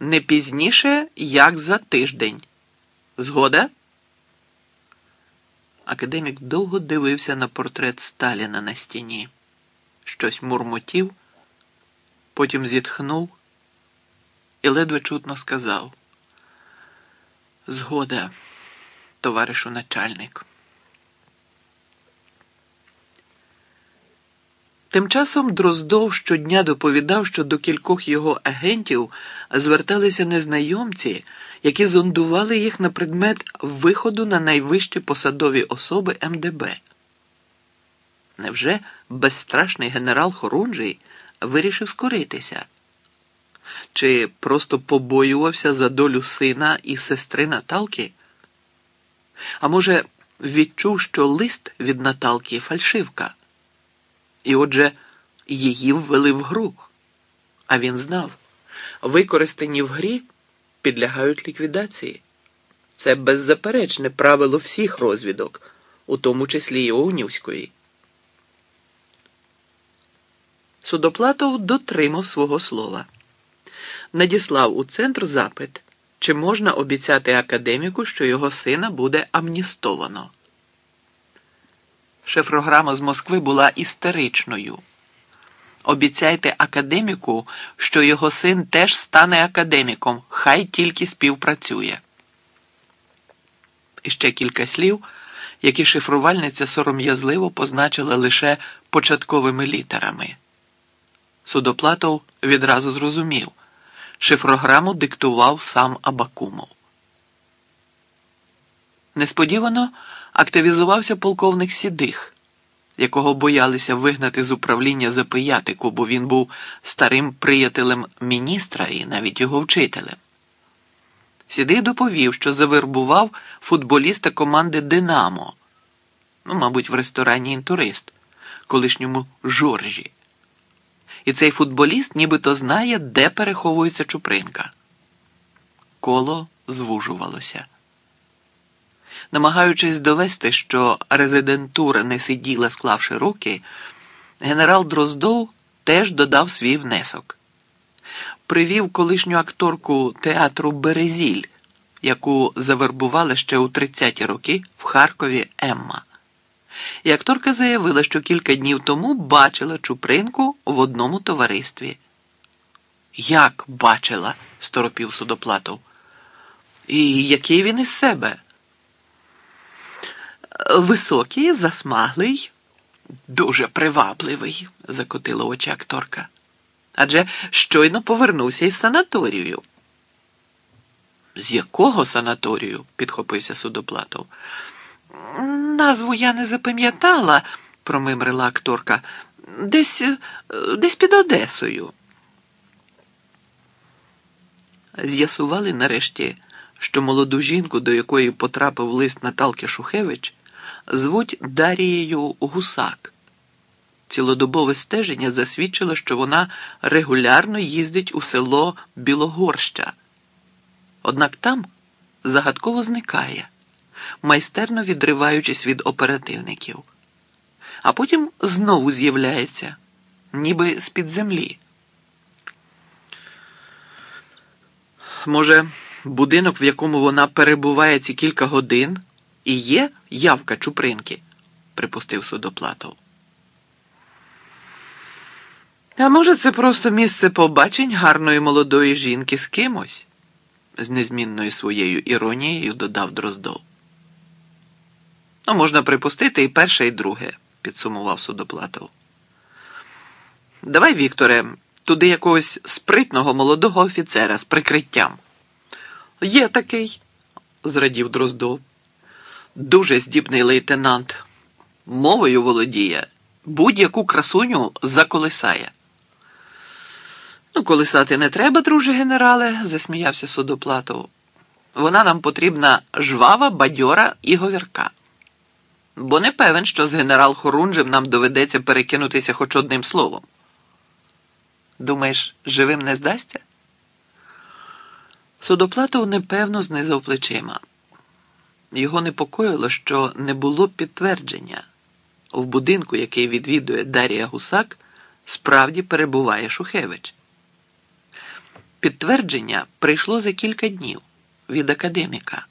не пізніше, як за тиждень. Згода? Академік довго дивився на портрет Сталіна на стіні, щось мурмотів, потім зітхнув і ледве чутно сказав: Згода, товаришу начальник. Тим часом Дроздов щодня доповідав, що до кількох його агентів зверталися незнайомці, які зондували їх на предмет виходу на найвищі посадові особи МДБ. Невже безстрашний генерал Хорунжий вирішив скоритися? Чи просто побоювався за долю сина і сестри Наталки? А може, відчув, що лист від Наталки фальшивка? І отже, її ввели в гру. А він знав, використані в грі підлягають ліквідації. Це беззаперечне правило всіх розвідок, у тому числі і Оунівської. Судоплатов дотримав свого слова. Надіслав у центр запит, чи можна обіцяти академіку, що його сина буде амністовано. Шефрограма з Москви була істеричною. Обіцяйте академіку, що його син теж стане академіком, хай тільки співпрацює. І ще кілька слів, які шифрувальниця сором'язливо позначила лише початковими літерами. Судоплатов відразу зрозумів шифрограму диктував сам Абакумов. Несподівано активізувався полковник Сідих, якого боялися вигнати з управління за пиятику, бо він був старим приятелем міністра і навіть його вчителем. Сідий доповів, що завербував футболіста команди Динамо, ну, мабуть, в ресторані інтурист, колишньому Жоржі. І цей футболіст нібито знає, де переховується Чупринка. Коло звужувалося. Намагаючись довести, що резидентура не сиділа, склавши руки, генерал Дроздов теж додав свій внесок. Привів колишню акторку театру Березіль, яку завербували ще у 30-ті роки в Харкові Емма. І акторка заявила, що кілька днів тому бачила Чупринку в одному товаристві. Як бачила? сторопів судоплатов. І який він із себе? Високий, засмаглий, дуже привабливий, закотила очі акторка. Адже щойно повернувся із санаторію. З якого санаторію? підхопився судоплатов. Назву я не запам'ятала, промимрила акторка. Десь десь під Одесою. З'ясували нарешті, що молоду жінку, до якої потрапив лист Наталки Шухевич, звуть Дарією Гусак. Цілодобове стеження засвідчило, що вона регулярно їздить у село Білогорща. Однак там загадково зникає, майстерно відриваючись від оперативників, а потім знову з'являється, ніби з-під землі. Може, будинок, в якому вона перебуває ці кілька годин, і є явка Чупринки, припустив судоплатов. А може, це просто місце побачень гарної молодої жінки з кимось? з незмінною своєю іронією додав Дроздов. Ну, можна припустити і перше, і друге, підсумував судоплатов. Давай, Вікторе, туди якогось спритного молодого офіцера з прикриттям. Є такий, зрадів Дроздов. Дуже здібний лейтенант. Мовою володіє, будь-яку красуню заколисає. Ну, колисати не треба, друже генерале, засміявся судоплатов. Вона нам потрібна жвава, бадьора і говірка. Бо не певен, що з генерал Хорунжем нам доведеться перекинутися хоч одним словом. Думаєш, живим не здасться? Судоплатов непевно знизав плечима. Його непокоїло, що не було підтвердження. В будинку, який відвідує Дарія Гусак, справді перебуває Шухевич. Підтвердження прийшло за кілька днів від академіка.